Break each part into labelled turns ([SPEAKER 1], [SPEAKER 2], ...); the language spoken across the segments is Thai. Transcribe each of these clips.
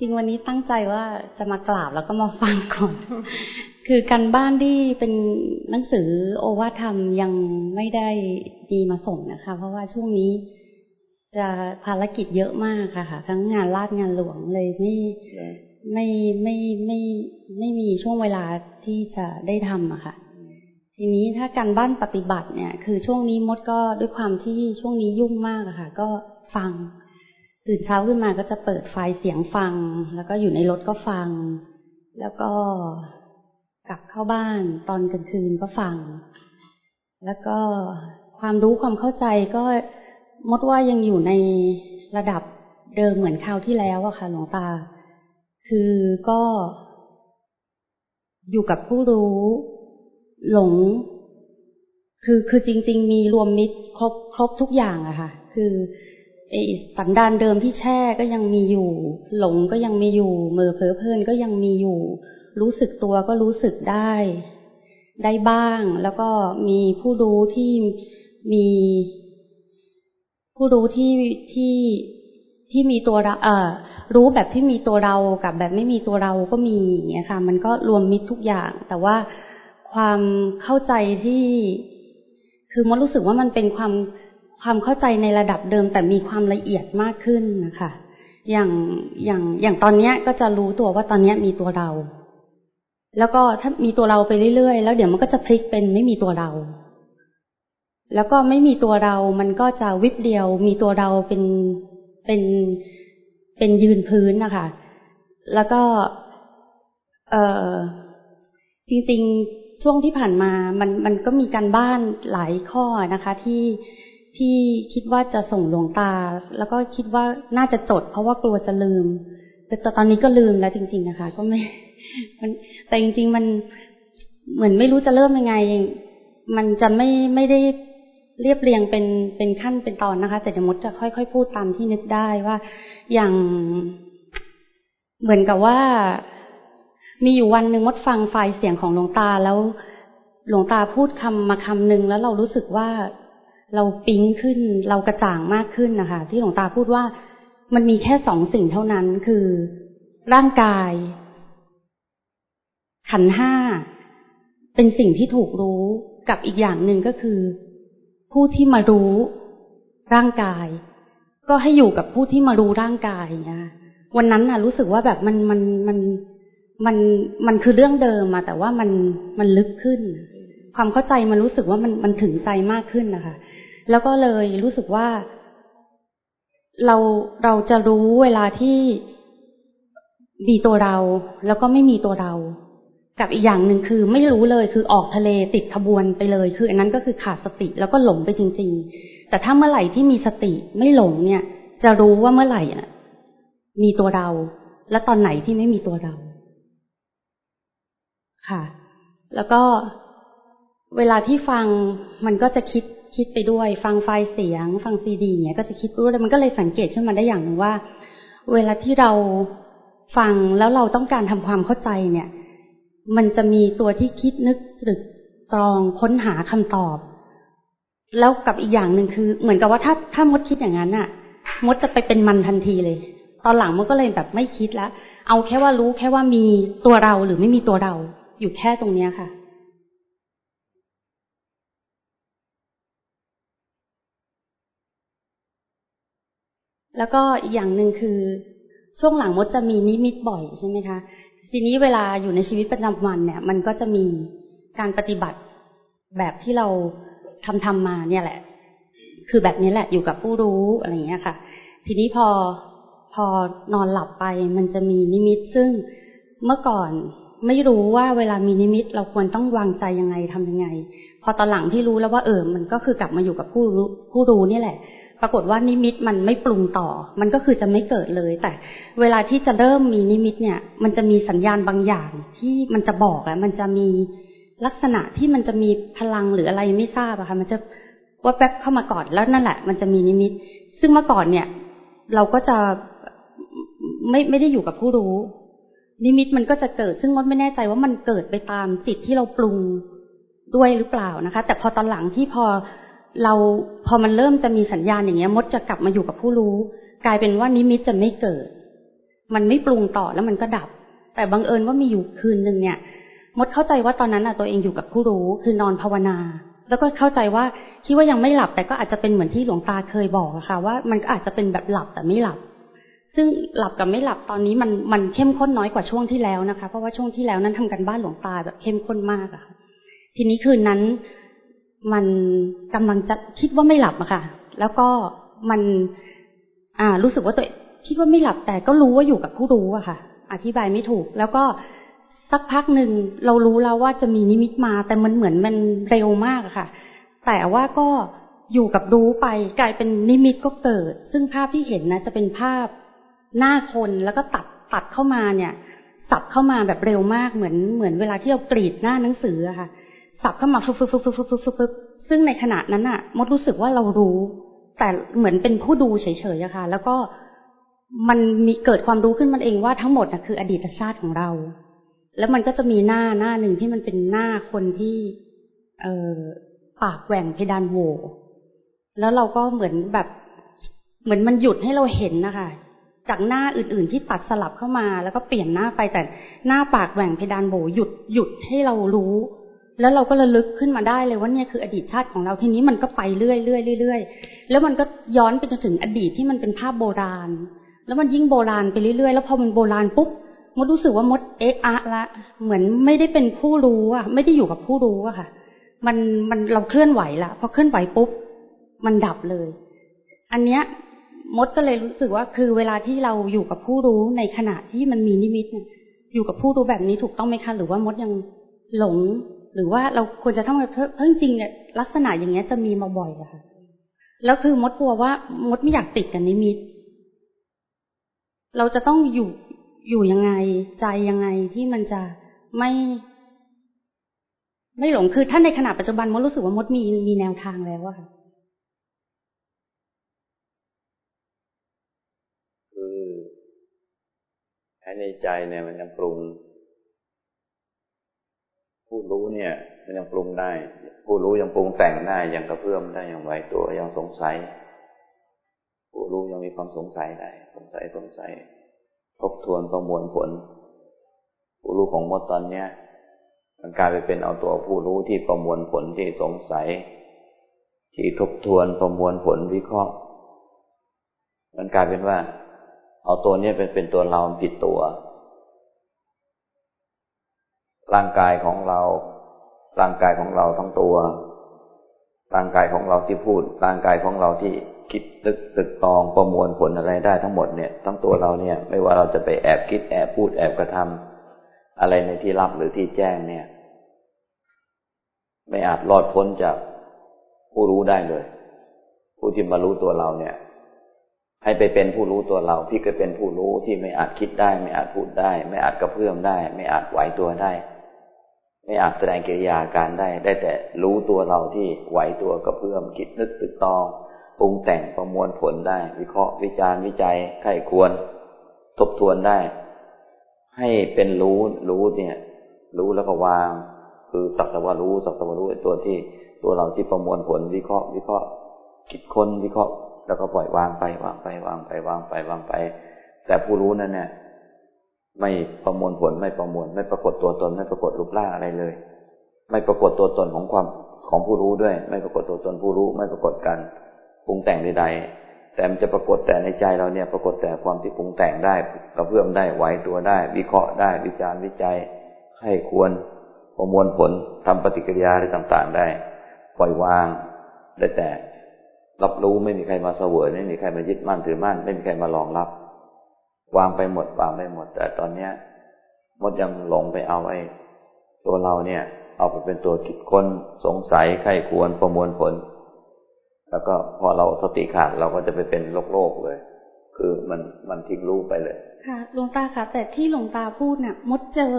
[SPEAKER 1] ริง ๆ วันนี้ตั้งใจว่าจะมากราบแล้วก็มาฟังก่อน คือการบ้านที่เป็นหนังสือโอวาทธรรมยังไม่ได้มีมาส่งนะคะ เพราะว่าช่วงนี้จะภารกิจเยอะมากค่ะ ทั้งงานลาดงานหลวงเลยไม่ไม่ไม่ไม่ไม่มีช่วงเวลาที่จะได้ทำอะค่ะ ทีนี้ถ้าการบ้านปฏิบัติเนี่ย คือช่วงนี้มดก็ด้วยความที่ช่วงนี้ยุ่งมากอะค่ะ ก็ฟัง ตื่นเช้าขึ้นมาก็จะเปิดไฟเสียงฟัง แล้วก็อยู่ในรถก็ฟัง แล้วก็กลับเข้าบ้านตอนกลางคืนก็ฟัง แล้วก็ความรู้ความเข้าใจก็มดว่ายังอยู่ในระดับเดิมเหมือนคราวที่แล้วอะค่ะหลวงตา คือก็อยู่กับผู้รู้ หลง คือคือจริง ๆ มีรวมมิตรครบครบทุกอย่างอะค่ะ คือ สันดานเดิมที่แช่ก็ยังมีอยู่ หลงก็ยังมีอยู่เมื่อเพอเพลินก็ยังมีอยู่ รู้สึกตัวก็รู้สึกได้ ได้บ้าง แล้วก็มีผู้รู้ที่มี ผู้รู้ที่ที่ที่มีตัวเราเอ่อรู้แบบที่มีตัวเรากับแบบไม่มีตัวเราก็มีอย่างเงี้ยค่ะ มันก็รวมมิตรทุกอย่าง แต่ว่าความเข้าใจที่ คือมันรู้สึกว่ามันเป็นความ ความเข้าใจในระดับเดิม แต่มีความละเอียดมากขึ้นนะคะ อย่างอย่างอย่างตอนเนี้ยก็จะรู้ตัวว่าตอนเนี้ยมีตัวเรา แล้วก็ถ้ามีตัวเราไปเรื่อยๆ แล้วเดี๋ยวมันก็จะพลิกเป็นไม่มีตัวเรา แล้วก็ไม่มีตัวเรา มันก็จะวิบเดียว มีตัวเราเป็นเป็นเป็นยืนพื้นนะคะ แล้วก็ เออจริงๆช่วงที่ผ่านมา มันมันก็มีการบ้านหลายข้อนะคะ ที่ ที่คิดว่าจะส่งหลวงตา แล้วก็คิดว่าน่าจะจด เพราะว่ากลัวจะลืม แต่ตอนนี้ก็ลืมแล้วจริง ๆ นะคะ ก็ไม่มันแต่จริง ๆ มันเหมือนไม่รู้จะเริ่มยังไง มันจะไม่ไม่ได้เรียบเรียงเป็นเป็นขั้นเป็นตอนนะคะ แต่เดี๋ยวมดจะค่อยๆพูดตามที่นึกได้ว่าอย่างเหมือนกับว่า มีอยู่วันหนึ่งมดฟังไฟล์เสียงของหลวงตาแล้วหลวงตาพูดคำมาคำหนึ่งแล้วเรารู้สึกว่า เราปิ๊งขึ้น เรากระจ่างมากขึ้นนะคะ ที่หลวงตาพูดว่ามันมีแค่สองสิ่งเท่านั้นคือร่างกาย ขันห้า เป็นสิ่งที่ถูกรู้กับอีกอย่างหนึ่งก็คือ ผู้ที่มารู้ร่างกาย ก็ให้อยู่กับผู้ที่มารู้ร่างกายนะวันนั้นน่ะ รู้สึกว่าแบบมันมันมันมันมันคือเรื่องเดิมมาแต่ว่ามันมันลึกขึ้น ความเข้าใจมันรู้สึกว่ามันมันถึงใจมากขึ้นนะคะ แล้วก็เลยรู้สึกว่า เราเราจะรู้เวลาที่มีตัวเรา แล้วก็ไม่มีตัวเรา กับอีกอย่างหนึ่งคือไม่รู้เลยคือออกทะเลติดขบวนไปเลย คือ อันนั้นก็คือขาดสติแล้วก็หลงไปจริง ๆ แต่ถ้าเมื่อไหร่ที่มีสติไม่หลงเนี่ย จะรู้ว่าเมื่อไหร่อะ มีตัวเรา และตอนไหนที่ไม่มีตัวเรา ค่ะ แล้วก็ เวลาที่ฟังมันก็จะคิดคิดไปด้วย ฟังไฟเสียง ฟังซีดีเนี่ยก็จะคิดด้วยมันก็เลยสังเกตขึ้นมาได้อย่างหนึ่งว่า เวลาที่เราฟังแล้วเราต้องการทำความเข้าใจเนี่ย มันจะมีตัวที่คิดนึกตรึกตรองค้นหาคำตอบ แล้วกับอีกอย่างหนึ่งคือ เหมือนกับว่าถ้าถ้ามดคิดอย่างนั้นอะมดจะไปเป็นมันทันทีเลย ตอนหลังมดก็เลยแบบไม่คิดแล้วเอาแค่ว่ารู้แค่ว่ามีตัวเราหรือไม่มีตัวเราอยู่แค่ตรงเนี้ยค่ะ แล้วก็อีกอย่างหนึ่งคือ ช่วงหลังมดจะมีนิมิตบ่อยใช่ไหมคะ ทีนี้เวลาอยู่ในชีวิตประจำวันเนี่ย มันก็จะมีการปฏิบัติแบบที่เราทำทำมาเนี่ยแหละ คือแบบนี้แหละอยู่กับผู้รู้อะไรอย่างเงี้ยค่ะ ทีนี้พอพอนอนหลับไปมันจะมีนิมิต ซึ่งเมื่อก่อนไม่รู้ว่าเวลามีนิมิต เราควรต้องวางใจยังไงทํำยังไง พอตอนหลังที่รู้แล้วว่าเออมันก็คือกลับมาอยู่กับผู้รู้ผู้รู้นี่แหละ ปรากฏว่านิมิตมันไม่ปรุงต่อ มันก็คือจะไม่เกิดเลย แต่เวลาที่จะเริ่มมีนิมิตเนี่ย มันจะมีสัญญาณบางอย่างที่มันจะบอกอะมันจะมีลักษณะที่มันจะมีพลังหรืออะไรไม่ทราบอะค่ะ มันจะว่าแป๊บเข้ามาก่อนแล้วนั่นแหละ มันจะมีนิมิต ซึ่งเมื่อก่อนเนี่ย เราก็จะไม่ไม่ได้อยู่กับผู้รู้ นิมิตมันก็จะเกิด ซึ่งมดไม่แน่ใจว่ามันเกิดไปตามจิตที่เราปรุงด้วยหรือเปล่านะคะ แต่พอตอนหลังที่พอ เราพอมันเริ่มจะมีสัญญาณอย่างเงี้ย มดจะกลับมาอยู่กับผู้รู้ กลายเป็นว่านิมิตจะไม่เกิด มันไม่ปรุงต่อแล้วมันก็ดับ แต่บังเอิญว่ามีอยู่คืนหนึ่งเนี่ย มดเข้าใจว่าตอนนั้นอะตัวเองอยู่กับผู้รู้ คือนอนภาวนา แล้วก็เข้าใจว่าคิดว่ายังไม่หลับ แต่ก็อาจจะเป็นเหมือนที่หลวงตาเคยบอกอะค่ะ ว่ามันก็อาจจะเป็นแบบหลับแต่ไม่หลับ ซึ่งหลับกับไม่หลับตอนนี้มันมันเข้มข้นน้อยกว่าช่วงที่แล้วนะคะ เพราะว่าช่วงที่แล้วนั้นทำกันบ้านหลวงตาแบบเข้มข้นมากอะค่ะทีนี้คืนนั้น มันกำลังจะคิดว่าไม่หลับอะค่ะ แล้วก็มัน อ่า รู้สึกว่าตัวคิดว่าไม่หลับแต่ก็รู้ว่าอยู่กับผู้รู้อะค่ะ อธิบายไม่ถูก แล้วก็สักพักหนึ่งเรารู้แล้วว่าจะมีนิมิตมา แต่มันเหมือนมันเร็วมากอะค่ะ แต่ว่าก็อยู่กับรู้ไปกลายเป็นนิมิตก็เกิด ซึ่งภาพที่เห็นนะ จะเป็นภาพหน้าคนแล้วก็ตัดตัดเข้ามาเนี่ย สับเข้ามาแบบเร็วมากเหมือนเหมือนเวลาที่เรากรีดหน้าหนังสืออะค่ะ สับเข้ามาฟึบฟึบฟึบฟึบฟึบฟึบฟึบซึ่งในขณะนั้นอะมดรู้สึกว่าเรารู้ แต่เหมือนเป็นผู้ดูเฉยๆอะค่ะ แล้วก็มันมีเกิดความรู้ขึ้นมันเองว่าทั้งหมดนะคือ อดีตชาติของเรา แล้วมันก็จะมีหน้าหน้าหนึ่งที่มันเป็นหน้าคนที่ เออปากแหว่งเพดานโหวแล้วเราก็เหมือนแบบ เหมือนมันหยุดให้เราเห็นนะคะจากหน้าอื่น ๆ ที่ตัดสลับเข้ามา แล้วก็เปลี่ยนหน้าไปแต่หน้าปากแหว่งเพดานโหวหยุดหยุดให้เรารู้ แล้วเราก็ระลึกขึ้นมาได้เลยว่าเนี่ยคืออดีตชาติของเราทีนี้มันก็ไปเรื่อยเรื่อยเรื่อยแล้วมันก็ย้อนไปจนถึงอดีตที่มันเป็นภาพโบราณ แล้วมันยิ่งโบราณไปเรื่อยๆ แล้วพอมันโบราณปุ๊บมดรู้สึกว่ามดเอะอะละ เหมือนไม่ได้เป็นผู้รู้อะไม่ได้อยู่กับผู้รู้อะค่ะ มันมันเราเคลื่อนไหวละพอเคลื่อนไหวปุ๊บมันดับเลย อันเนี้ยมดก็เลยรู้สึกว่าคือเวลาที่เราอยู่กับผู้รู้ในขณะที่มันมีนิมิตเนี่ยอยู่กับผู้รู้แบบนี้ถูกต้องไหมคะหรือว่ามดยังหลง หรือว่าเราควรจะต้องเพิ่มจริงเนี่ยลักษณะอย่างเงี้ยจะมีมาบ่อยอะค่ะ แล้วคือมดกลัวว่ามดไม่อยากติดกับนิมิต เราจะต้องอยู่อยู่ยังไงใจยังไงที่มันจะไม่ ไม่หลงคือถ้าในขณะปัจจุบันมดรู้สึกว่ามดมีมีแนวทางแล้วอะค่ะคือ
[SPEAKER 2] ในใจเนี่ยมันยังปรุง ผู้รู้เนี่ยมันยังปรุงได้ ผู้รู้ยังปรุงแต่งได้ยังกระเพื่อมได้ยังไหวตัวยังสงสัย ผู้รู้ยังมีความสงสัยได้ สงสัยสงสัย ทบทวนประมวลผล ผู้รู้ของมดตอนเนี้ยมันกลายไปเป็นเอาตัวผู้รู้ที่ประมวลผลที่สงสัย ที่ทบทวนประมวลผลวิเคราะห์ มันกลายเป็นว่า เอาตัวนี้เป็นเป็นตัวเราผิดตัว ร่างกายของเรา ร่างกายของเราทั้งตัว ร่างกายของเราที่พูด ร่างกายของเราที่คิดตึกตึกตองประมวลผลอะไรได้ทั้งหมดเนี่ย ทั้งตัวเราเนี่ย ไม่ว่าเราจะไปแอบคิดแอบพูดแอบกระทำอะไรในที่ลับหรือที่แจ้งเนี่ย ไม่อาจรอดพ้นจากผู้รู้ได้เลย ผู้ที่มารู้ตัวเราเนี่ย ให้ไปเป็นผู้รู้ตัวเราพี่ก็เป็นผู้รู้ที่ไม่อาจคิดได้ ไม่อาจพูดได้ ไม่อาจกระเพื่อมได้ ไม่อาจไหวตัวได้ ไม่อาจแสดงกิริยาการได้ ได้แต่รู้ตัวเราที่ไหวตัวกระเพื่อมคิดนึกตึกตองปรุงแต่งประมวลผลได้ วิเคราะห์วิจารณ์วิจัยไข้ควร ทบทวนได้ ให้เป็นรู้รู้เนี่ย รู้แล้วก็วาง คือสักแต่ว่ารู้สักแต่ว่ารู้ตัวที่ตัวเราที่ประมวลผลวิเคราะห์ วิเคราะห์ คิดค้นวิเคราะห์ แล้วก็ปล่อยวางไปวางไปวางไปวางไปวางไป แต่ผู้รู้นั่นเนี่ย ไม่ประมวลผลไม่ประมวล ไม่ปรากฏตัวตน ไม่ปรากฏรูปร่างอะไรเลย ไม่ปรากฏตัวตนของความของผู้รู้ด้วย ไม่ปรากฏตัวตนผู้รู้ ไม่ปรากฏการปรุงแต่งใด ๆ แต่มันจะปรากฏแต่ในใจเราเนี่ยปรากฏแต่ความที่ปรุงแต่งได้กระเพื่อมได้ไหวตัวได้ วิเคราะห์ได้ วิจารณ์วิจัยให้ควรประมวลผลทำปฏิกิริยาอะไรต่างๆได้ ปล่อยวางได้แต่รับรู้ไม่มีใครมาเสวยไม่มีใครมายึดมั่นถือมั่นไม่มีใครมารองรับ วางไปหมดวางไปหมด แต่ตอนเนี้ยมดยังหลงไปเอาไอ้ตัวเราเนี่ย เอาไปเป็นตัวคิดค้นสงสัยใครควรประมวลผล แล้วก็พอเราสติขาดเราก็จะไปเป็นโลกโลกเลย คือมันมันทิ้งรู้ไปเลย
[SPEAKER 1] ค่ะหลวงตาค่ะแต่ที่หลวงตาพูดน่ะมดเจอ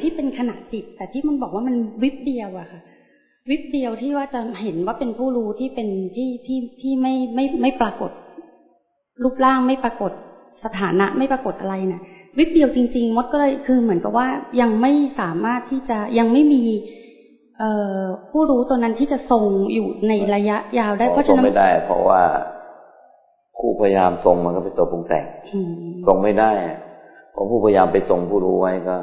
[SPEAKER 1] ที่เป็นขณะจิต แต่ที่มันบอกว่ามันวิบเดียวอะค่ะ วิบเดียวที่ว่าจะเห็นว่าเป็นผู้รู้ที่เป็นที่ที่ที่ไม่ไม่ไม่ปรากฏ รูปร่างไม่ปรากฏ สถานะไม่ปรากฏอะไรนะ่ะ วิบเดียวจริง ๆ มดก็เลยคือเหมือนกับว่ายังไม่สามารถที่จะยังไม่มีเอ่อผู้รู้ตัวนั้นที่จะทรงอยู่ในระยะยาวได้เพราะฉะนั้น
[SPEAKER 2] ไม่ได้ เพราะว่าคู่พยายามทรงมันก็เป็นตัวปรุงแต่งทรงไม่ได้ผมผู้พยายามไปทรงผู้รู้ไว้ก็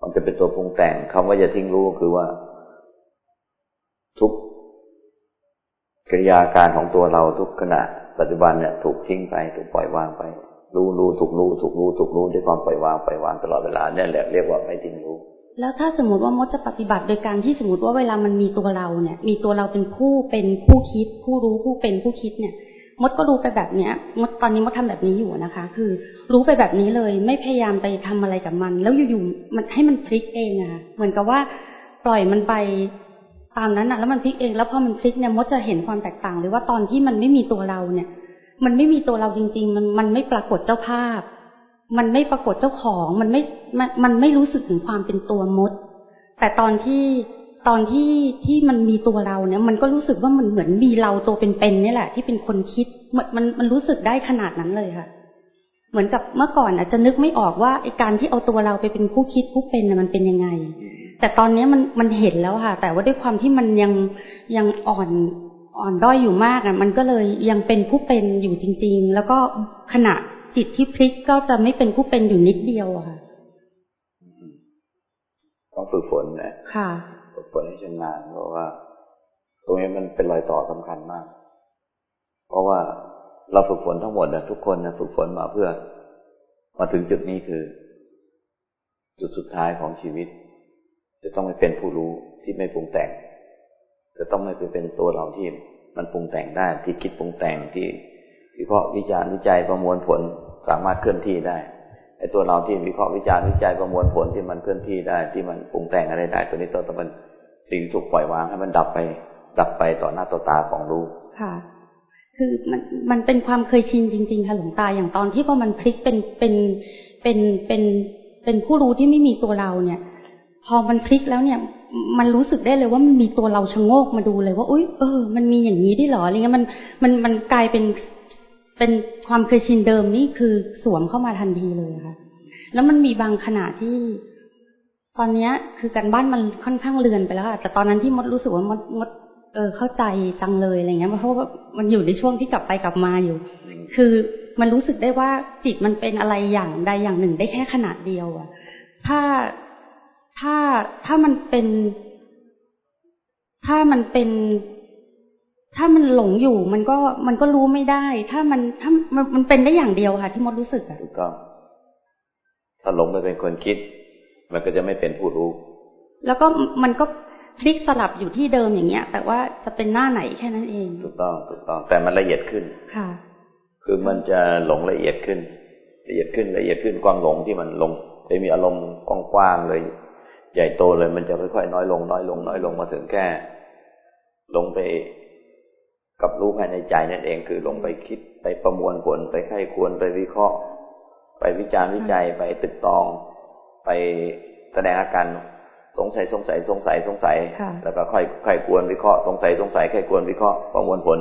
[SPEAKER 2] มันจะเป็นตัวปรุงแต่งคำว่าอย่าทิ้งรู้คือว่า ทุกกิริยาการของตัวเราทุกขณะ ปัจจุบันเนี่ยถูกทิ้งไปถูกปล่อยวางไป รู้รู้ถูกรู้ถูกรู้ถูกรู้ด้วยความปล่อยวางปล่อยวางตลอดเวลาเนี่ยแหละเรียกว่าไม่ทิ้งรู้
[SPEAKER 1] แล้วถ้าสมมติว่ามดจะปฏิบัติโดยการที่สมมติว่าเวลามันมีตัวเราเนี่ย มีตัวเราเป็นผู้เป็นผู้คิด ผู้รู้ผู้เป็นผู้คิดเนี่ย มดก็รู้ไปแบบเนี้ย มดตอนนี้มดทำแบบนี้อยู่นะคะ คือ รู้ไปแบบนี้เลย ไม่พยายามไปทำอะไรกับมัน แล้วอยู่ๆมันให้มันพลิกเองอะเหมือนกับว่าปล่อยมันไป ตามนั้นนะแล้วมันพลิกเอง แล้วพอมันพลิกเนี่ยมดจะเห็นความแตกต่างเลยว่าตอนที่มันไม่มีตัวเราเนี่ย มันไม่มีตัวเราจริง ๆ มันมันไม่ปรากฏเจ้าภาพ มันไม่ปรากฏเจ้าของ มันไม่มันไม่รู้สึกถึงความเป็นตัวมด แต่ตอนที่ตอนที่ที่มันมีตัวเราเนี่ย มันก็รู้สึกว่ามันเหมือนมีเราตัวเป็นๆนี่แหละ ที่เป็นคนคิดมันมันมันรู้สึกได้ขนาดนั้นเลยค่ะ เหมือนกับเมื่อก่อนอาจจะนึกไม่ออกว่าไอการที่เอาตัวเราไปเป็นผู้คิดผู้เป็นมันเป็นยังไง แต่ตอนนี้มันมันเห็นแล้วค่ะ แต่ว่าด้วยความที่มันยังยังอ่อนอ่อนด้อยอยู่มากอะ มันก็เลยยังเป็นผู้เป็นอยู่จริง ๆ แล้วก็ขณะจิตที่พลิกก็จะไม่เป็นผู้เป็นอยู่นิดเดียวอะค่ะ
[SPEAKER 2] ต้องฝึกฝนนะ
[SPEAKER 1] ค่ะ
[SPEAKER 2] ฝึกฝนให้ชำนาญเพราะว่า ตรงนี้มันเป็นรอยต่อสำคัญมาก เพราะว่าเราฝึกฝนทั้งหมดนะทุกคนนะฝึกฝนมาเพื่อ มาถึงจุดนี้คือ จุดสุดท้ายของชีวิต จะต้องไม่เป็นผู้รู้ที่ไม่ปรุงแต่ง จะต้องไม่ไปเป็นตัวเราที่มันปรุงแต่งได้ที่คิดปรุงแต่งที่วิเคราะห์วิจารณ์วิจัยประมวลผลสามารถเคลื่อนที่ได้ไอ้ตัวเราที่วิเคราะห์วิจารณ์วิจัยประมวลผลที่มันเคลื่อนที่ได้ ที่มันปรุงแต่งอะไรได้ ตัวนี้ตัวมันสิ่งถูกปล่อยวางให้มันดับไป ดับไปต่อหน้าต่อตาของรู้
[SPEAKER 1] ค่ะ คือมันมันเป็นความเคยชินจริงๆค่ะหลวงตาอย่างตอนที่พอมันพลิกเป็นเป็นเป็นเป็นเป็นผู้รู้ที่ไม่มีตัวเราเนี่ย พอมันพลิกแล้วเนี่ย มันรู้สึกได้เลยว่ามันมีตัวเราชะโงกมาดูเลยว่าอุ้ยเออ มันมีอย่างนี้ได้หรออะไรเงี้ยมันมันมันกลายเป็นเป็นความเคยชินเดิมนี่คือสวมเข้ามาทันทีเลยค่ะ แล้วมันมีบางขณะที่ ตอนเนี้ย คือการบ้านมันค่อนข้างเลือนไปแล้วค่ะแต่ตอนนั้นที่มดรู้สึกว่ามดมดเออเข้าใจจังเลยอะไรเงี้ยเพราะว่ามันอยู่ในช่วงที่กลับไปกลับมาอยู่ คือมันรู้สึกได้ว่าจิตมันเป็นอะไรอย่างใดอย่างหนึ่งได้แค่ขนาดเดียวอะถ้า ถ้าถ้ามันเป็น ถ้ามันเป็น ถ้ามันหลงอยู่ มันก็มันก็รู้ไม่ได้ ถ้ามันถ้ามันมันเป็นได้อย่างเดียวค่ะ ที่มดรู้สึกอะ
[SPEAKER 2] ถูกต้องถ้าหลงไปเป็นคนคิด มันก็จะไม่เป็นผู้รู้
[SPEAKER 1] แล้วก็มันก็พลิกสลับอยู่ที่เดิมอย่างเงี้ย แต่ว่าจะเป็นหน้าไหนแค่นั้นเอง
[SPEAKER 2] ถูกต้องถูกต้อง แต่มันละเอียดขึ้น
[SPEAKER 1] ค่ะ
[SPEAKER 2] คือมันจะหลงละเอียดขึ้น ละเอียดขึ้นละเอียดขึ้นความหลงที่มันลงไปมีอารมณ์กว้างๆเลย ใหญ่โตเลยมันจะค่อยๆน้อยลง น้อยลง น้อยลงมาถึงแค่ ลงไปกับรู้ภายในใจนั่นเองคือลงไปคิดไปประมวลผลไปไข้ควรไปวิเคราะห์ ไปวิจารณ์วิจัยไปตึกตอง ไปแสดงอาการสงสัยสงสัยสงสัยสงสัย แล้วก็ค่อยค่อยควรวิเคราะห์สงสัยสงสัยไข้ควรวิเคราะห์ประมวลผล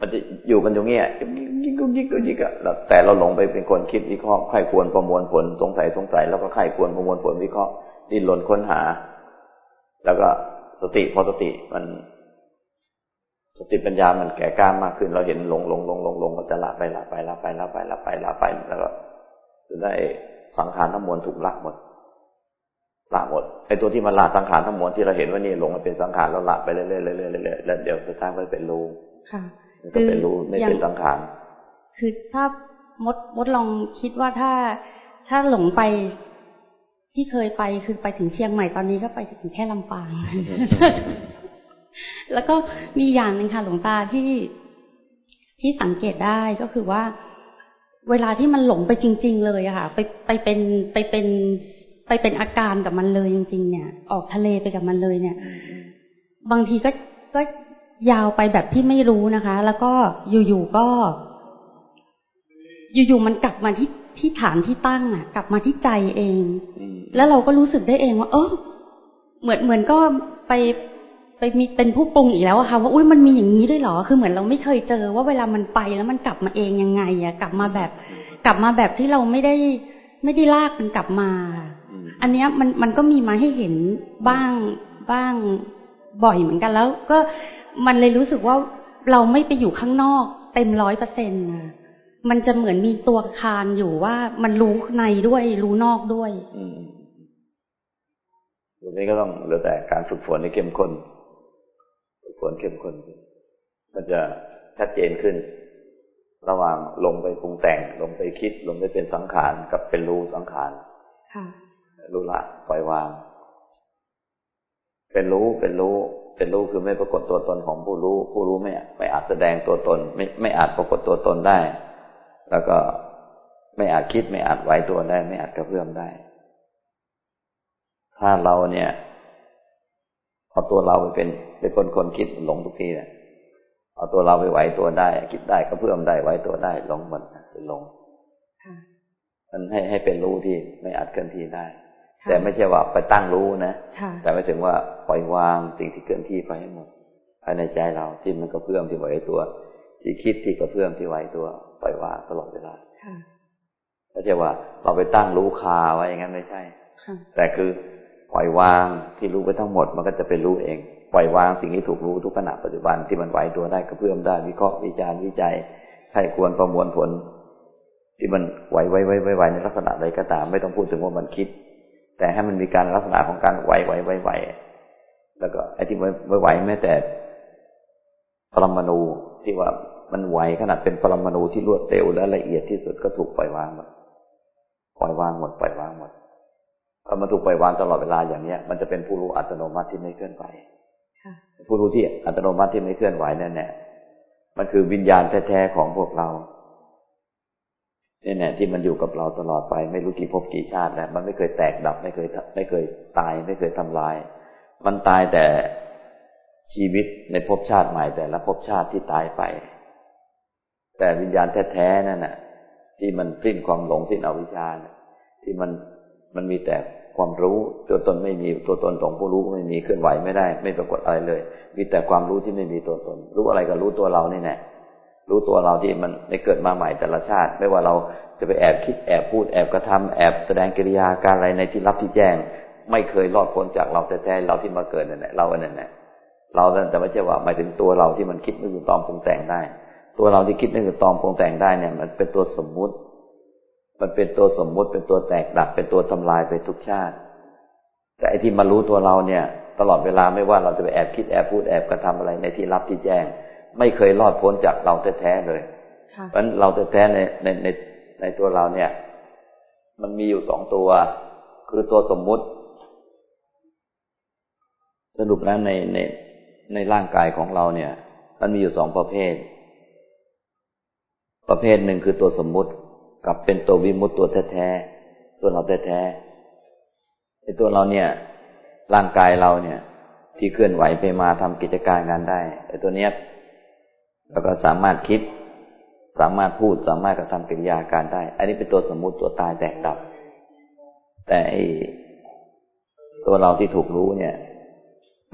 [SPEAKER 2] มันจะอยู่กันตรงนี้ยิ่งยิ่งยิ่งยิ่งอะแต่เราหลงไปเป็นคนคิดวิเคราะห์ไข้ควรประมวลผลสงสัยสงสัยแล้วก็ไข้ควรประมวลผลวิเคราะห์ ดิ้นรนค้นหา แล้วก็สติพอสติมัน สติปัญญามันแก่กล้ามากขึ้น เราเห็นหลงหลงหลงหลงหลงมันจะละไปละไปละไปละไปละไปละไปแล้วก็จะได้สังขารทั้งมวลถูกละหมดละหมดไอ้ตัวที่มันละสังขารทั้งมวลที่เราเห็นว่านี่หลงมันเป็นสังขารแล้วละไปเรื่อยๆเรื่อยๆเรื่อยๆแล้วเดี๋ยวสุดท้ายมันเป็นรู
[SPEAKER 1] ค่ะ
[SPEAKER 2] ก็เป็นรูไม่เป็นสังขาร
[SPEAKER 1] คือถ้ามดมดลองคิดว่าถ้าถ้าหลงไป ที่เคยไปคือไปถึงเชียงใหม่ตอนนี้ก็ไปถึงแค่ลำปาง แล้วก็มีอย่างหนึ่งค่ะหลวงตาที่ที่สังเกตได้ก็คือว่า เวลาที่มันหลงไปจริง ๆ เลยอะค่ะ ไปไปเป็นไปเป็นไปเป็นอาการกับมันเลยจริง ๆ เนี่ย ออกทะเลไปกับมันเลยเนี่ย บางทีก็ก็ยาวไปแบบที่ไม่รู้นะคะ แล้วก็อยู่ๆก็ อยู่ๆมันกลับมาที่ ที่ฐานที่ตั้งอะ กลับมาที่ใจเอง แล้วเราก็รู้สึกได้เองว่า เออเหมือนเหมือนก็ไปไปมีเป็นผู้ปรุงอีกแล้วอะค่ะว่าอุ้ยมันมีอย่างนี้ด้วยเหรอคือเหมือนเราไม่เคยเจอว่าเวลามันไปแล้วมันกลับมาเองยังไงอะกลับมาแบบ กลับมาแบบที่เราไม่ได้ไม่ได้ลากมันกลับมา อันเนี้ยมันมันก็มีมาให้เห็นบ้างบ้างบ่อยเหมือนกันแล้ว ก็มันเลยรู้สึกว่าเราไม่ไปอยู่ข้างนอก เต็มร้อยเปอร์เซ็นต์ มันจะเหมือนมีตัวคานอยู่ว่า มันรู้ในด้วย รู้นอกด้วย
[SPEAKER 2] อืมตรงนี้ก็ต้องเหลือแต่การฝึกฝนให้เข้มข้นฝึกฝนเข้มข้นมันจะชัดเจนขึ้น ระหว่างลงไปปรุงแต่ง ลงไปคิด ลงไปเป็นสังขารกับเป็นรู้สังขาร
[SPEAKER 1] ค่ะ
[SPEAKER 2] รู้ละปล่อยวาง เป็นรู้เป็นรู้ เป็นรู้คือไม่ปรากฏตัวตนของผู้รู้ ผู้รู้ไม่ไม่อาจแสดงตัวตน ไม่ไม่อาจปรากฏตัวตนได้ แล้วก็ไม่อาจคิดไม่อาจไหวตัวได้ ไม่อาจกระเพื่อมได้ ถ้าเราเนี่ยเอาตัวเราไปเป็นเป็นคนคนคิดหลงทุกทีเนี่ยเอาตัวเราไปไหวตัวได้ คิดได้กระเพื่อมได้ไหวตัวได้หลงมันเป็นหลงมันให้ให้เป็นรู้ที่ไม่อาจเกินที่ได้ แต่ไม่ใช่ว่าไปตั้งรู้นะแต่ไม่ถึงว่าปล่อยวางสิ่งที่เกินที่ไปให้หมดภายในใจเราที่มันกระเพื่อมที่ไหวตัว ที่คิดที่กระเพื่อมที่ไหวตัว ปล่อยวางตลอดเวลาไม่ใช่ว่า เราไปตั้งรู้คาไว้อย่างนั้นไม่ใช่แต่คือปล่อยวางที่รู้ไปทั้งหมดมันก็จะเป็นรู้เอง ปล่อยวางสิ่งที่ถูกรู้ทุกขณะปัจจุบันที่มันไหวตัวได้กระเพื่อมได้วิเคราะห์วิจารณ์วิจัยใช่ควรประมวลผล ที่มันไหวไหวไหวไหวในลักษณะใดก็ตาม ไม่ต้องพูดถึงว่ามันคิด แต่ให้มันมีการลักษณะของการไหวไหวไหวไหวแล้วก็ไอ้ที่ไหวไหวแม้แต่ปรมาณูที่ว่า มันไหวขนาดเป็นปรมาณูที่รวดเร็วและละเอียดที่สุดก็ถูกปล่อยวางหมดปล่อยวางหมดปล่อยวางหมดพอมันถูกปล่อยวางตลอดเวลาอย่างเนี้ยมันจะเป็นผู้รู้อัตโนมัติที่ไม่เคลื่อนไหวผู้รู้ที่อัตโนมัติที่ไม่เคลื่อนไหวนั่นแหละมันคือวิญญาณแท้ๆของพวกเรานี่แน่ที่มันอยู่กับเราตลอดไป ไม่รู้กี่ภพกี่ชาติแล้วมันไม่เคยแตกดับไม่เคยไม่เคยตาย ไม่เคยทำลาย มันตายแต่ชีวิตในภพชาติใหม่แต่ละภพชาติที่ตายไป แต่วิญญาณแท้ๆนั่นน่ะ ที่มันสิ้นความหลงสิ้นอวิชชาที่มันมันมีแต่ความรู้ตัวตนไม่มีตัวตนของผู้รู้ไม่มีเคลื่อนไหวไม่ได้ ไม่ปรากฏอะไรเลย มีแต่ความรู้ที่ไม่มีตัวตน รู้อะไรก็รู้ตัวเรานี่แน่รู้ตัวเราที่มันได้เกิดมาใหม่แต่ละชาติ ไม่ว่าเราจะไปแอบคิดแอบพูดแอบกระทำแอบแสดงกิริยาการอะไรในที่รับที่แจ้ง ไม่เคยรอดพ้นจากเราแต่แท้เราที่มาเกิดนั่นแหละเราอันนั้นแหละเราแต่ไม่ใช่ว่าหมายถึงตัวเราที่มันคิดนึกตอมปรุงแต่งได้ ตัวเราที่คิดนึกตอมปรุงแต่งได้เนี่ย มันเป็นตัวสมมุติ มันเป็นตัวสมมุติ เป็นตัวแตกดับเป็นตัวทำลายไปทุกชาติ แต่ไอ้ที่มารู้ตัวเราเนี่ย ตลอดเวลาไม่ว่าเราจะไปแอบคิดแอบพูดแอบกระทำอะไรในที่รับที่แจ้ง ไม่เคยรอดพ้นจากเราแท้ๆเลยเพราะฉะนั้นเราแท้ๆในในในในตัวเราเนี่ย มันมีอยู่สองตัว คือตัวสมมุติ สรุปแล้วในในในร่างกายของเราเนี่ย มันมีอยู่สองประเภท ประเภทหนึ่งคือตัวสมมุติกับเป็นตัววิมุตตัวแท้ๆตัวเราแท้ๆในตัวเราเนี่ย ร่างกายเราเนี่ย ที่เคลื่อนไหวไปมาทำกิจการงานได้ไอ้ตัวเนี้ยแล้วก็สามารถคิด สามารถพูดสามารถกระทำกิริยาการได้ อันนี้เป็นตัวสมมุติตัวตายแตกดับ แต่ตัวเราที่ถูกรู้เนี่ย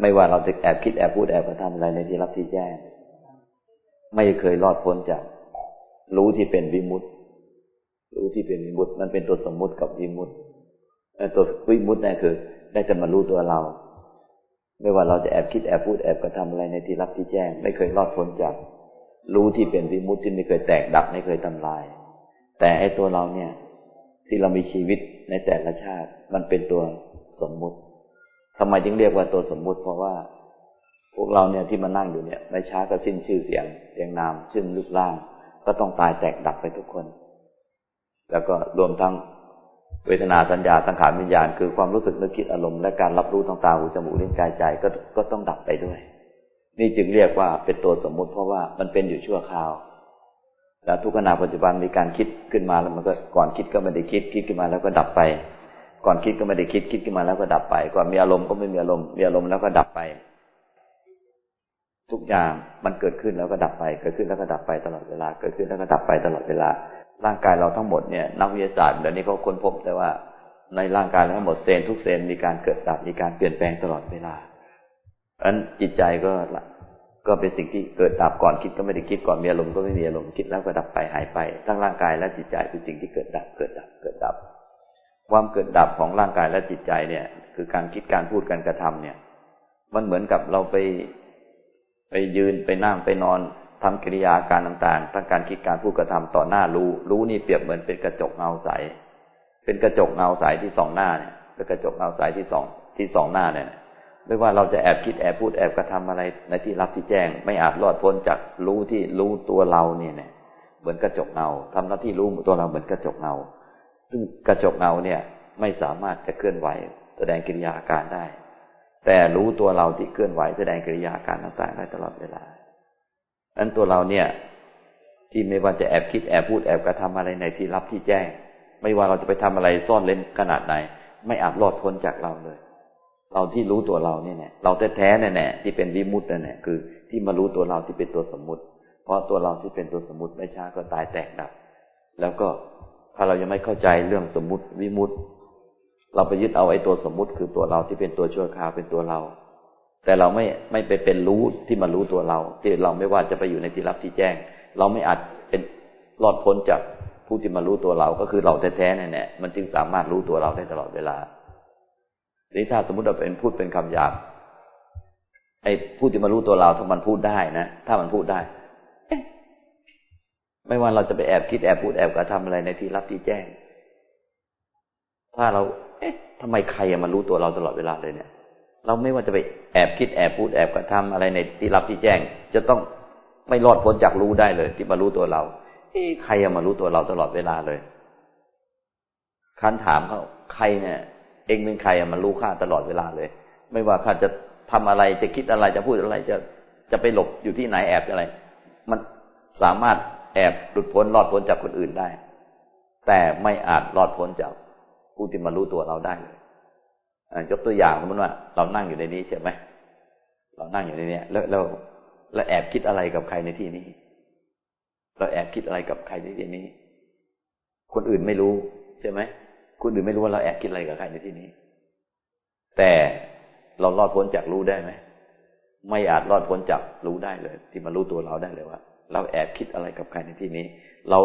[SPEAKER 2] ไม่ว่าเราจะแอบคิดแอบพูดแอบกระทำอะไรในที่รับที่แจ้งไม่เคยรอดพ้นจาก รู้ที่เป็นวิมุตติ รู้ที่เป็นวิมุตติ มันเป็นตัวสมมุติกับวิมุตติตัววิมุตตินี่คือ ได้จะมารู้ตัวเรา ไม่ว่าเราจะแอบคิดแอบพูดแอบกระทำอะไรในที่รับที่แจ้ง ไม่เคยรอดพ้นจาก รู้ที่เป็นวิมุตติที่ไม่เคยแตกดับไม่เคยทำลาย แต่ไอ้ตัวเราเนี่ย ที่เรามีชีวิตในแต่ละชาติ มันเป็นตัวสมมุติทำไมจึงเรียกว่าตัวสมมุติ เพราะว่า พวกเราเนี่ยที่มานั่งอยู่เนี่ยไม่ช้าก็สิ้นชื่อเสียงเสียงนามชื่อรูปร่าง ก็ต้องตายแตกดับไปทุกคน แล้วก็รวมทั้งเวทนาสัญญาสังขารวิญญาณ คือความรู้สึกนึกคิดอารมณ์และการรับรู้ต่างๆหูจมูกลิ้นกายใจก็ก็ต้องดับไปด้วย นี่จึงเรียกว่าเป็นตัวสมมุติเพราะว่ามันเป็นอยู่ชั่วคราว แล้วทุกขณะปัจจุบันมีการคิดขึ้นมาแล้วมันก็ก่อนคิดก็ไม่ได้คิดคิดขึ้นมาแล้วก็ดับไป ก่อนคิดก็ไม่ได้คิดคิดขึ้นมาแล้วก็ดับไป ก่อนมีอารมณ์ก็ไม่มีอารมณ์มีอารมณ์แล้วก็ดับไป ทุกอย่างมันเกิดขึ้นแล้วก็ดับไป เกิดขึ้นแล้วก็ดับไปตลอดเวลา เกิดขึ้นแล้วก็ดับไปตลอดเวลา ร่างกายเราทั้งหมดเนี่ยนักวิทยาศาสตร์เดี๋ยวนี้เขาค้นพบแต่ว่า ในร่างกายทั้งหมดเซลล์ทุกเซลล์มีการเกิดดับมีการเปลี่ยนแปลงตลอดเวลาอันจิตใจก็ก็เป็นสิ่งที่เกิดดับก่อนคิดก็ไม่ได้คิดก่อนมีอารมณ์ก็ไม่มีอารมณ์คิดแล้วก็ดับไปหายไป ทั้งร่างกายและจิตใจเป็นสิ่งที่เกิดดับเกิดดับเกิดดับ ความเกิดดับของร่างกายและจิตใจเนี่ย คือการคิดการพูดการกระทำเนี่ย มันเหมือนกับเราไป ยืนไปนั่งไปนอนทำกิริยาการต่างๆทั้งการคิดการพูดกระทำต่อหน้ารู้ รู้นี่เปรียบเหมือนเป็นกระจกเงาใส เป็นกระจกเงาใสที่สองหน้าเนี่ย เป็นกระจกเงาใสที่สองที่สองหน้าเนี่ยไม่ว่าเราจะแอบคิดแอบพูดแอบกระทำอะไรในที่รับที่แจ้ง ไม่อาจรอดพ้นจากรู้ที่รู้ตัวเราเนี่ยเนี่ยเหมือนกระจกเงาทำหน้าที่รู้ตัวเราเหมือนกระจกเงา ซึ่งกระจกเงาเนี่ยไม่สามารถจะเคลื่อนไหว แสดงกิริยาการได้ แต่รู้ตัวเราที่เคลื่อนไหวแสดงกิริยาการต่างๆได้ตลอดเวลานั้นตัวเราเนี่ย ที่ไม่ว่าจะแอบคิดแอบพูดแอบกระทำอะไรในที่รับที่แจ้ง ไม่ว่าเราจะไปทำอะไรซ่อนเล่นขนาดไหน ไม่อาจรอดพ้นจากเราเลย เราที่รู้ตัวเราเนี่ยเราแท้ๆแน่ๆที่เป็นวิมุตต์แน่ๆคือ ที่มารู้ตัวเราที่เป็นตัวสมมุติ เพราะตัวเราที่เป็นตัวสมมุติไม่ช้าก็ตายแตกดับ แล้วก็ถ้าเรายังไม่เข้าใจเรื่องสมมุติวิมุตต์ เราไปยึดเอาไอ้ตัวสมมุติคือตัวเราที่เป็นตัวชั่วคราวเป็นตัวเรา แต่เราไม่ไม่ไปเป็นรู้ที่มารู้ตัวเรา ที่เราไม่ว่าจะไปอยู่ในที่รับที่แจ้ง เราไม่อาจเป็นรอดพ้นจากผู้ที่มารู้ตัวเราก็คือเราแท้ๆเนี่ยมันจึงสามารถรู้ตัวเราได้ตลอดเวลานี่ถ้าสมมติเราเป็นพูดเป็นคำหยาบไอ้ผู้ที่มารู้ตัวเราถ้ามันพูดได้นะถ้ามันพูดได้ไม่ว่าเราจะไปแอบคิดแอบพูดแอบกระทำอะไรในที่รับที่แจ้ง ถ้าเรา อ๊ะทำไมใครมารู้ตัวเราตลอดเวลาเลยเนี่ย เราไม่ว่าจะไปแอบคิดแอบพูดแอบกระทำอะไรในที่รับที่แจ้ง จะต้องไม่รอดพ้นจากรู้ได้เลย ที่มารู้ตัวเรา เอ้ใครมารู้ตัวเราตลอดเวลาเลยคันถามเขาใครเนี่ย เองเป็นใครมารู้ข้าตลอดเวลาเลย ไม่ว่าข้าจะทำอะไรจะคิดอะไรจะพูดอะไรจะจะไปหลบอยู่ที่ไหนแอบอะไร มันสามารถแอบหลุดพ้นรอดพ้นจากคนอื่นได้ แต่ไม่อาจรอดพ้นจาก ผู้ที่มารู้ตัวเราได้เลยยกตัวอย่างสมมติว่า เรานั่งอยู่ในนี้ใช่ไหมเรานั่งอยู่ในนี้แล้วเราเราแอบคิดอะไรกับใครในที่นี้ เราแอบคิดอะไรกับใครในที่นี้ คนอื่นไม่รู้ใช่ไหมคนอื่นไม่รู้ว่าเราแอบคิดอะไรกับใครในที่นี้ แต่เรารอดพ้นจากรู้ได้ไหมไม่อาจรอดพ้นจากรู้ได้เลย ที่มารู้ตัวเราได้เลยว่า เราแอบคิดอะไรกับใครในที่นี้ เรา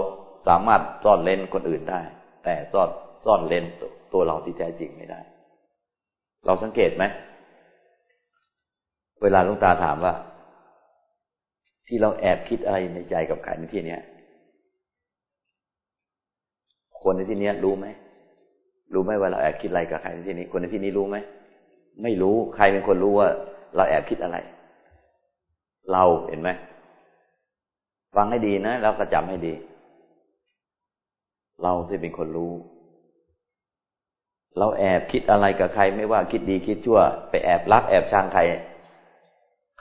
[SPEAKER 2] สามารถซ่อนเล้นคนอื่นได้ แต่ซ่อน ซ่อนเลนตตัวเราที่แท้จริงไม่ได้ เราสังเกตไหม เวลาลุงตาถามว่า ที่เราแอบคิดอะไรในใจกับใครในที่เนี้ยคนในที่นี้รู้ไหม รู้ไหมว่าเราแอบคิดอะไรกับใครในที่นี้ คนในที่นี้รู้ไหม ไม่รู้ใครเป็นคนรู้ว่า เราแอบคิดอะไร เราเห็นไหมฟังให้ดีนะแล้วก็จำให้ดี เราที่เป็นคนรู้ เราแอบคิดอะไรกับใคร ไม่ว่าคิดดีคิดชั่ว ไปแอบรักแอบชังใคร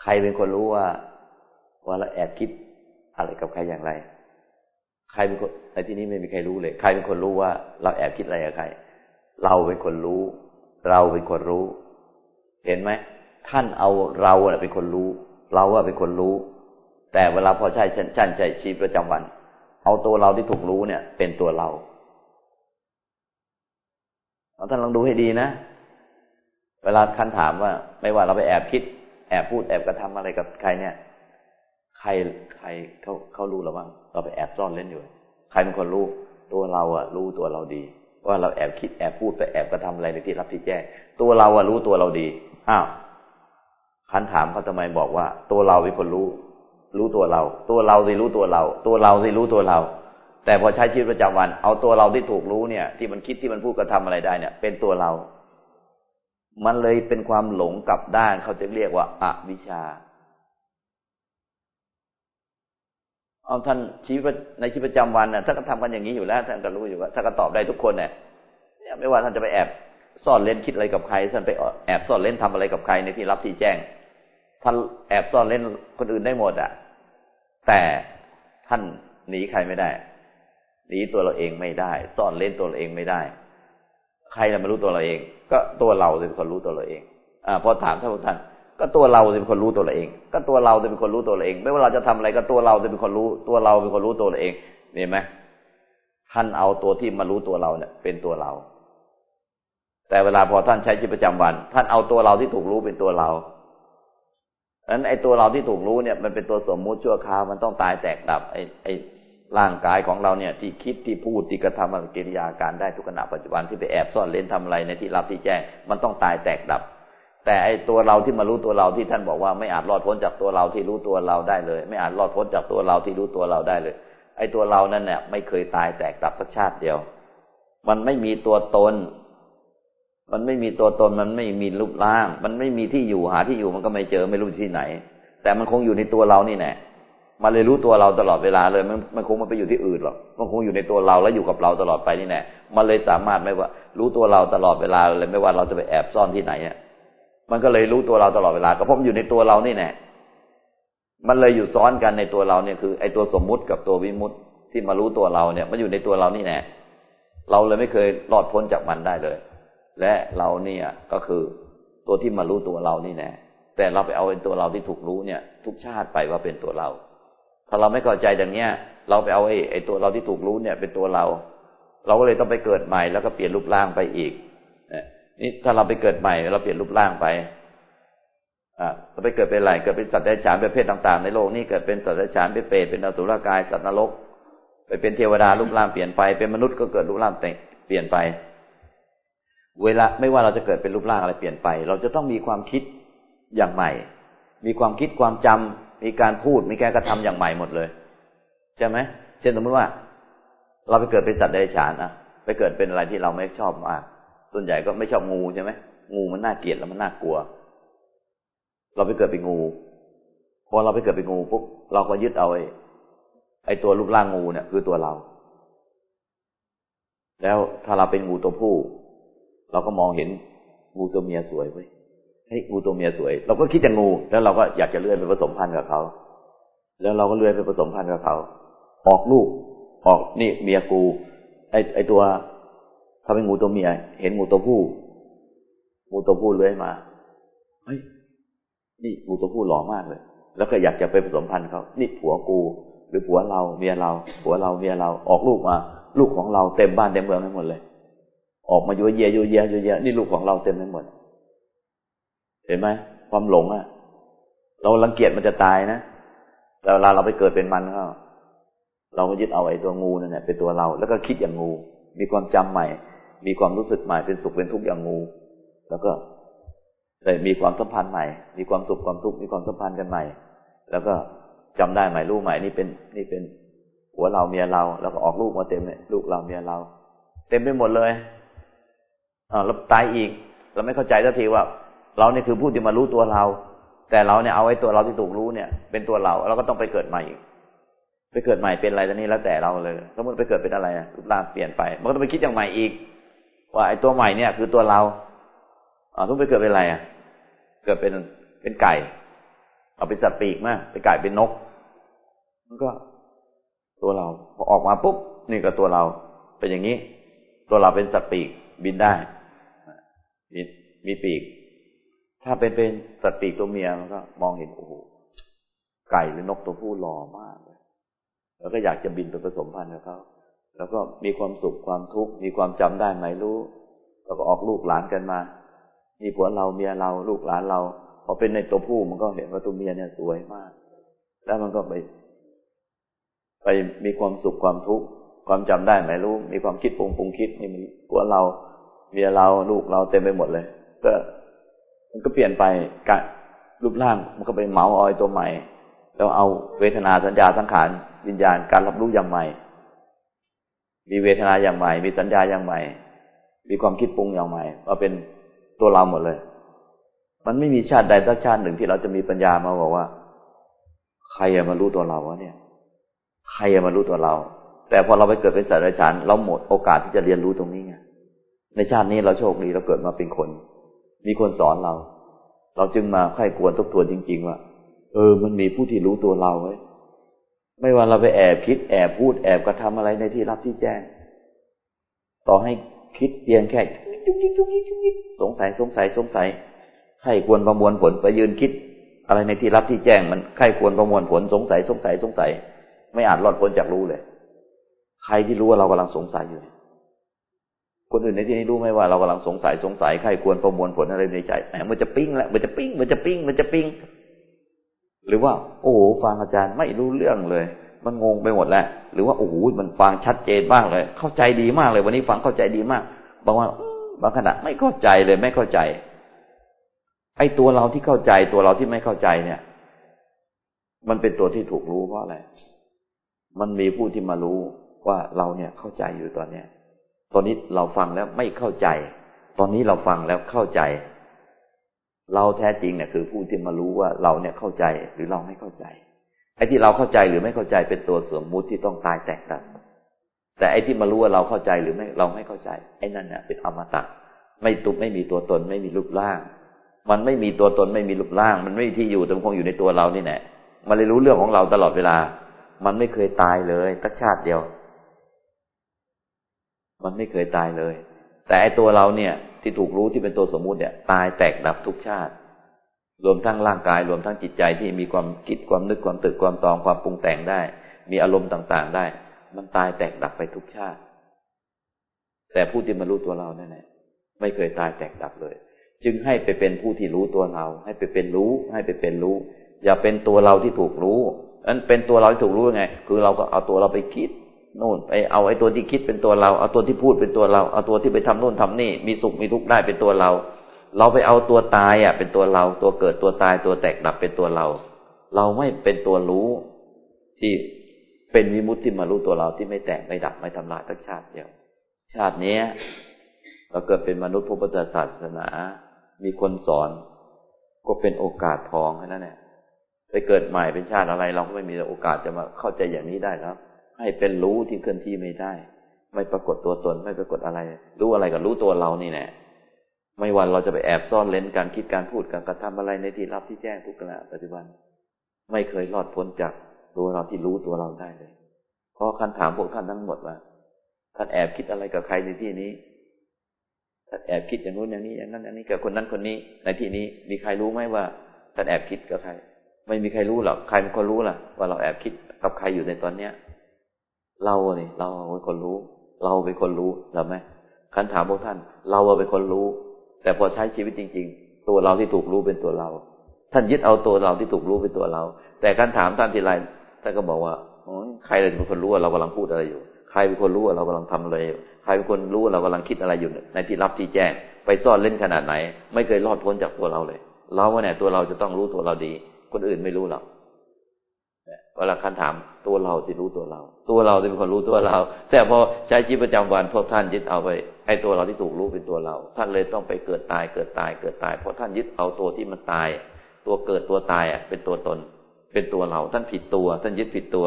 [SPEAKER 2] ใครเป็นคนรู้ว่า ว่าเราแอบคิดอะไรกับใครอย่างไร ใครเป็นคนในที่นี้ไม่มีใครรู้เลย ใครเป็นคนรู้ว่า เราแอบคิดอะไรกับใคร เราเป็นคนรู้ เราเป็นคนรู้ เห็นไหมท่านเอาเราเป็นคนรู้ เราเป็นคนรู้ แต่เวลาพอใช้ชั้นใช้ชีวิตประจำวัน เอาตัวเราที่ถูกรู้เนี่ย เป็นตัวเรา เราท่านลองดูให้ดีนะ เวลาคันถามว่า ไม่ว่าเราไปแอบคิด แอบพูดแอบกระทำอะไรกับใครเนี่ย ใครใครเขาเขารู้เราบ้างเราไปแอบซ่อนเล่นอยู่ ใครเป็นคนรู้ตัวเราอะรู้ตัวเราดี ว่าเราแอบคิดแอบพูดไปแอบกระทำอะไรในที่รับที่แจ้งตัวเราอะรู้ตัวเราดีอ้าวคันถามเขาทำไมบอกว่า ตัวเราเป็นคนรู้ รู้ตัวเรา ตัวเราสิรู้ตัวเรา ตัวเราสิรู้ตัวเรา แต่พอใช้ชีวิตประจำวัน เอาตัวเราที่ถูกรู้เนี่ย ที่มันคิดที่มันพูดกระทาอะไรได้เนี่ย เป็นตัวเรา มันเลยเป็นความหลงกับด้านเขาจะเรียกว่าอวิชชาเอาท่านชีวิตในชีวิตประจำวันน่ะท่านก็ทำกันอย่างนี้อยู่แล้วท่านก็รู้อยู่ว่าท่านก็ตอบได้ทุกคนเนี่ยไม่ว่าท่านจะไปแอบซ่อนเล่นคิดอะไรกับใครท่านไปแอบซ่อนเล่นทำอะไรกับใครในที่รับที่แจ้งท่านแอบซ่อนเล่นคนอื่นได้หมดอะ แต่ท่านหนีใครไม่ได้ หนีตัวเราเองไม่ได้ ซ่อนเล่นตัวเราเองไม่ได้ ใครจะมารู้ตัวเราเอง ก็ตัวเราเป็นคนรู้ตัวเราเองอ่าพอถามท่านท่านก็ตัวเราเป็นคนรู้ตัวเราเอง ก็ตัวเราเป็นคนรู้ตัวเราเอง ไม่ว่าเราจะทำอะไรก็ตัวเราเป็นคนรู้ ตัวเราเป็นคนรู้ตัวเราเองเห็นไหมท่านเอาตัวที่มารู้ตัวเราเนี่ย เป็นตัวเรา แต่เวลาพอท่านใช้ชีวิตประจำวัน ท่านเอาตัวเราที่ถูกรู้เป็นตัวเราดังนั้นไอ้ตัวเราที่ถูกรู้เนี่ยมันเป็นตัวสมมุติชั่วคราวมันต้องตายแตกดับไอ้ไอ้ ร่างกายของเราเนี่ย ที่คิดที่พูดที่กระทำกิริยาการได้ทุกขณะปัจจุบันที่ไปแอบซ่อนเล่นทำอะไรในที่รับที่แจ้ง มันต้องตายแตกดับ แต่ไอตัวเราที่มารู้ตัวเราที่ท่านบอกว่าไม่อาจรอดพ้นจากตัวเราที่รู้ตัวเราได้เลย ไม่อาจรอดพ้นจากตัวเราที่รู้ตัวเราได้เลย ไอตัวเรานั่นเนี่ยไม่เคยตายแตกดับสักชาติเดียว มันไม่มีตัวตน มันไม่มีตัวตนมันไม่มีรูปร่าง มันไม่มีที่อยู่หาที่อยู่มันก็ไม่เจอไม่รู้ที่ไหน แต่มันคงอยู่ในตัวเรานี่แน่ มันเลยรู้ตัวเราตลอดเวลาเลยมันมันคงมันไปอยู่ที่อื่นหรอกมันคงอยู่ในตัวเราแล้วอยู่กับเราตลอดไปนี่แน่มันเลยสามารถไม่ว่า รู้ตัวเราตลอดเวลาเลยไม่ว่าเราจะไปแอบซ่อนที่ไหนอะมันก็เลยรู้ตัวเราตลอดเวลาก็เพราะมันอยู่ในตัวเรานี่แน่มันเลยอยู่ซ้อนกันในตัวเราเนี่ยคือไอ้ตัวสมมุติกับตัววิมุติที่มารู้ตัวเราเนี่ย มันอยู่ในตัวเรานี่แน่เราเลยไม่เคยรอดพ้นจากมันได้เลย และเราเนี่ยก็คือตัวที่มารู้ตัวเรานี่แน่แต่เราไปเอาเป็นตัวเราที่ถูกรู้เนี่ย ทุกชาติไปว่าเป็นตัวเรา ถ้าเราไม่เข้าใจอย่างเนี้ย เราไปเอาไอ้ไอ้ตัวเราที่ถูกรู้เนี่ย เป็นตัวเรา เราก็เลยต้องไปเกิดใหม่แล้วก็เปลี่ยนรูปร่างไปอีกนี่ถ้าเราไปเกิดใหม่ เราเปลี่ยนรูปร่างไปอ่าเราไปเกิดเป็นอะไรเกิดเป็นสัตว์ได้ฉานประเภทต่างๆ ในโลกนี้เกิดเป็นสัตว์ได้ฉานเป็นเปรตเป็นอสุรกายสัตว์นรก ไปเป็นเทวดารูปร่างเปลี่ยนไปเป็นมนุษย์ก็เกิดรูปร่างเปลี่ยนไป เวลาไม่ว่าเราจะเกิดเป็นรูปร่างอะไรเปลี่ยนไป เราจะต้องมีความคิดอย่างใหม่ มีความคิดความจำ มีการพูดมีการกระทำอย่างใหม่หมดเลยใช่ไหมเช่นสมมติว่า เราไปเกิดเป็นสัตว์เดรัจฉานอะไปเกิดเป็นอะไรที่เราไม่ชอบมากส่วนใหญ่ก็ไม่ชอบงูใช่ไหมงูมันน่าเกลียดแล้วมันน่ากลัว เราไปเกิดเป็นงูพอเราไปเกิดเป็นงูปุ๊บเราก็ยึดเอาไอ้ไอ้ตัวรูปร่างงูเนี่ยคือตัวเรา แล้วถ้าเราเป็นงูตัวผู้ เราก็มองเห็นงูตัวเมียสวยเว้ย เฮ้ยงูตัวเมียสวย เราก็คิดอย่างงู แล้วเราก็อยากจะเลื่อนไปผสมพันธุ์กับเขา แล้วเราก็เลื่อนไปผสมพันธุ์กับเขา ออกลูก ออกนี่เมียกู ไอไอตัวเขาเป็นงูตัวเมีย เห็นงูตัวผู้ งูตัวผู้เลื้อยมา เฮ้ย นี่งูตัวผู้หล่อมากเลย แล้วก็อยากจะไปผสมพันธุ์เขานี่ผัวกู หรือผัวเราเมียเรา ผัวเราเมียเรา ออกลูกมา ลูกของเราเต็มบ้านเต็มเมืองไปหมดเลย ออกมาเยอะแยะเยอะแยะเยอะแยนี่ลูกของเราเต็มไปหมด เห็นไหมความหลงอะเราลังเกียจมันจะตายนะแต่เวลาเราไปเกิดเป็นมันก็เราก็ยึดเอาไอ้ตัวงูนั่นแหละเป็นตัวเรา แล้วก็คิดอย่างงู มีความจำใหม่ มีความรู้สึกใหม่เป็นสุขเป็นทุกข์อย่างงู แล้วก็ได้มีความสัมพันธ์ใหม่ มีความสุขความทุกข์มีความสัมพันธ์กันใหม่ แล้วก็จำได้ใหม่ลูกใหม่นี่เป็นนี่เป็นหัวเราเมียเรา แล้วก็ออกลูกมาเต็มเลยลูกเราเมียเรา เต็มไปหมดเลยอ่าแล้วตายอีก เราไม่เข้าใจสักทีว่า เราเนี่ยคือผู้ที่มารู้ตัวเรา แต่เราเนี่ยเอาไว้ตัวเราที่ถูกรู้เนี่ย เป็นตัวเราเราก็ต้องไปเกิดใหม่ไปเกิดใหม่เป็นอะไรตอนนี้แล้วแต่เราเลยสมมติไปเกิดเป็นอะไรรูปร่างเปลี่ยนไป มันก็ต้องไปคิดอย่างใหม่อีก ว่าไอ้ตัวใหม่เนี่ย คือตัวเราอ๋อทุกไปเกิดเป็นอะไรอะ เกิดเป็นเป็นไก่ เอาเป็นสัตว์ปีกมาเป็นไก่เป็นนก มันก็ตัวเราพอออกมาปุ๊บนี่ก็ตัวเรา เป็นอย่างนี้ ตัวเราเป็นสัตว์ปีกบินได้ มีมีปีก ถ้าเป็นเป็นสัตว์ปีกตัวเมียมันก็มองเห็นโอ้โหไก่หรือนกตัวผู้หล่อมากเลยแล้วก็อยากจะบินไปผสมพันธุ์กับเขาแล้วก็มีความสุขความทุกข์มีความจำได้ไหมรู้ แล้วก็ออกลูกหลานกันมามีผัวเราเมียเราลูกหลานเราพอเป็นในตัวผู้มันก็เห็นว่าตัวเมียเนี่ยสวยมาก แล้วมันก็ไป ไปมีความสุขความทุกข์ความจำได้ไหมรู้ มีความคิดปรุงปรุงคิดนี่มีผัวเราเมียเราลูกเราเต็มไปหมดเลย ก็ มันก็เปลี่ยนไปกรูปร่างมันก็ไปเหมาออยตัวใหม่ แล้วเอาเวทนาสัญญาสังขารวิญญาณการรับรู้อย่างใหม่ มีเวทนาอย่างใหม่ มีสัญญาอย่างใหม่ มีความคิดปรุงอย่างใหม่มาเป็นตัวเราหมดเลย มันไม่มีชาติใดสักชาติหนึ่งที่เราจะมีปัญญามาบอกว่า ใครจะมารู้ตัวเราวะเนี่ย ใครจะมารู้ตัวเรา แต่พอเราไปเกิดเป็นสัตว์ราชันเราหมดโอกาสที่จะเรียนรู้ตรงนี้ไงในชาตินี้เราโชคดีเราเกิดมาเป็นคน มีคนสอนเรา เราจึงมาค่อยควรทบทวนจริง ๆ ว่า เออ มันมีผู้ที่รู้ตัวเราไว้ ไม่ว่าเราไปแอบคิด แอบพูดแอบกระทำอะไรในที่รับที่แจ้ง ต่อให้คิดเพียงแค่จุกจิกจุกจิกจุกจิกสงสัยสงสัยสงสัยใครควรประมวลผลไปยืนคิด อะไรในที่รับที่แจ้ง มันใครควรประมวลผลสงสัยสงสัยสงสัย ไม่อาจรอดพ้นจากรู้เลย ใครที่รู้ว่าเรากำลังสงสัยอยู่ คนอื่นในที่นี้รู้ไหมว่าเรากำลังสงสัยสงสัยใครควรประมวลผลอะไรในใจแหมมันจะปิ้งแล้วมันจะปิ้ง มันจะปิ้ง มันจะปิ้ง หรือว่า โอ้โหฟังอาจารย์ไม่รู้เรื่องเลย มันงงไปหมดแล้ว หรือว่าโอ้โหมันฟังชัดเจนมากเลย เข้าใจดีมากเลย วันนี้ฟังเข้าใจดีมาก บางว่าบางขณะไม่เข้าใจเลยไม่เข้าใจ ไอ้ตัวเราที่เข้าใจตัวเราที่ไม่เข้าใจเนี่ย มันเป็นตัวที่ถูกรู้เพราะอะไรมันมีผู้ที่มารู้ว่าเราเนี่ยเข้าใจอยู่ตอนเนี้ย ตอนนี้เราฟังแล้วไม่เข้าใจ ตอนนี้เราฟังแล้วเข้าใจ เราแท้จริงเนี่ยคือผู้ที่มารู้ว่าเราเนี่ยเข้าใจหรือเราไม่เข้าใจ ไอ้ที่เราเข้าใจหรือไม่เข้าใจเป็นตัวสมมุติที่ต้องตายแตกดับแต่ไอ้ที่มารู้ว่าเราเข้าใจหรือไม่เราไม่เข้าใจ ไอ้นั่นเนี่ยเป็นอมตะ ไม่ตุไม่มีตัวตน ไม่มีรูปร่าง มันไม่มีตัวตนไม่มีรูปร่าง มันไม่มีที่อยู่แต่มันคงอยู่ในตัวเรานี่แหละมันเลยรู้เรื่องของเราตลอดเวลา มันไม่เคยตายเลยตักชาติเดียว มันไม่เคยตายเลย แต่ไอตัวเราเนี่ย ที่ถูกรู้ที่เป็นตัวสมมุติเนี่ย ตายแตกดับทุกชาติ รวมทั้งร่างกาย รวมทั้งจิตใจที่มีความคิดความนึกความตึกความตองความปรุงแต่งได้ มีอารมณ์ต่างๆได้ มันตายแตกดับไปทุกชาติ แต่ผู้ที่มารู้ตัวเราเนี่ยไม่เคยตายแตกดับเลย จึงให้ไปเป็นผู้ที่รู้ตัวเรา ให้ไปเป็นรู้ ให้ไปเป็นรู้ อย่าเป็นตัวเราที่ถูกรู้นั้นเป็นตัวเราที่ถูกรู้ยังไง คือเราก็เอาตัวเราไปคิด โน่นไปเอาไอ้ตัวที่คิดเป็นตัวเรา เอาตัวที่พูดเป็นตัวเรา เอาตัวที่ไปทำโน่นทำนี่ มีสุขมีทุกข์ได้เป็นตัวเรา เราไปเอาตัวตายอะ เป็นตัวเรา ตัวเกิดตัวตายตัวแตกดับเป็นตัวเรา เราไม่เป็นตัวรู้ ที่เป็นวิมุตติมารู้ตัวเราที่ไม่แตกไม่ดับไม่ทำลายทั้งชาติเดียวชาตินี้เราเกิดเป็นมนุษย์พุทธศาสนา มีคนสอน ก็เป็นโอกาสทองแค่นั้นแหละไปเกิดใหม่เป็นชาติอะไร เราก็ไม่มีโอกาสจะมาเข้าใจอย่างนี้ได้แล้ว ให้เป็นรู้ที่เคลื่อนที่ไม่ได้ ไม่ปรากฏตัวตน ไม่ปรากฏอะไร รู้อะไรก็รู้ตัวเรานี่แหละไม่วันเราจะไปแอบซ่อนเล้นการคิดการพูดการกระทำอะไรในที่รับที่แจ้งทุกขณะปัจจุบัน ไม่เคยรอดพ้นจากตัวเราที่รู้ตัวเราได้เลยเพราะคันถามพวกท่านทั้งหมดว่าท่านแอบคิดอะไรกับใครในที่นี้ท่านแอบคิดอย่างนู้นอย่างนี้อย่างนั้นอย่างนี้กับคนนั้นคนนี้ ในที่นี้มีใครรู้ไหมว่าท่านแอบคิดกับใคร ไม่มีใครรู้หรอกใครเป็นคนรู้ล่ะ ว่าเราแอบคิดกับใครอยู่ในตอนเนี้ย เราเนี่ยเราเป็นคนรู้ เราเป็นคนรู้เหรือไหมคันถามพวกท่าน เราเป็นคนรู้ แต่พอใช้ชีวิตจริง ๆ ตัวเราที่ถูกรู้เป็นตัวเรา ท่านยึดเอาตัวเราที่ถูกรู้เป็นตัวเรา แต่คันถามท่านทีไรท่านก็บอกว่าใครเป็นคนรู้ว่าเรากำลังพูดอะไรอยู่ ใครเป็นคนรู้ว่าเรากำลังทำอะไรอยู่ใครเป็นคนรู้ว่าเรากำลังคิดอะไรอยู่ในที่รับที่แจ้ง ไปซ่อนเล่นขนาดไหน ไม่เคยรอดพ้นจากตัวเราเลย เราเนี่ยตัวเราจะต้องรู้ตัวเราดี คนอื่นไม่รู้หรอก เวลาคันถามตัวเราที่รู้ตัวเรา ตัวเราที่เป็นคนรู้ตัวเรา แต่พอใช้ชีวิตประจำวันพวกท่านยึดเอาไปไอ้ตัวเราที่ถูกรู้เป็นตัวเรา ท่านเลยต้องไปเกิดตายเกิดตายเกิดตายเพราะท่านยึดเอาตัวที่มันตาย ตัวเกิดตัวตายอะ เป็นตัวตน เป็นตัวเรา ท่านผิดตัว ท่านยึดผิดตัว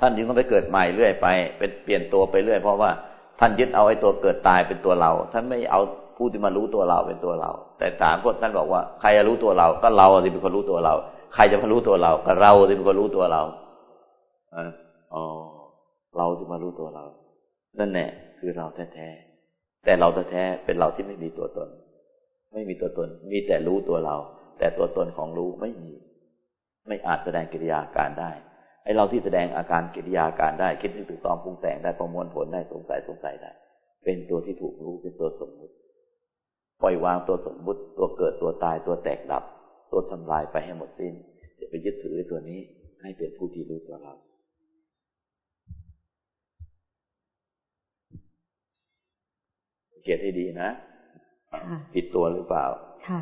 [SPEAKER 2] ท่านจึงต้องไปเกิดใหม่เรื่อยไป เป็นเปลี่ยนตัวไปเรื่อยเพราะว่าท่านยึดเอาไอ้ตัวเกิดตายเป็นตัวเรา ท่านไม่เอาผู้ที่มารู้ตัวเราเป็นตัวเรา แต่ถามพวกท่านบอกว่าใครจะรู้ตัวเรา ก็เราที่เป็นคนรู้ตัวเรา ใครจะมารู้ตัวเราก็เราที่เป็นคนรู้ตัวเราอ๋อเราที่มารู้ตัวเรา นั่นแหละคือเราแท้ๆแต่เราแท้ๆเป็นเราที่ไม่มีตัวตน ไม่มีตัวตน มีแต่รู้ตัวเรา แต่ตัวตนของรู้ไม่มี ไม่อาจแสดงกิริยาการได้ไอ้เราที่แสดงอาการกิริยาการได้ คิดนึกถูกต้องปรุงแต่งได้ประมวลผลได้สงสัยสงสัยได้ เป็นตัวที่ถูกรู้เป็นตัวสมมุติ ปล่อยวางตัวสมมุติ ตัวเกิดตัวตายตัวแตกดับ ตัวทำลายไปให้หมดสิ้นจะไปยึดถือตัวนี้ ให้เป็นผู้ที่รู้ตัวเราเกียรติให้ดีนะ ผิดตัวหรือเปล่า
[SPEAKER 1] ค่ะ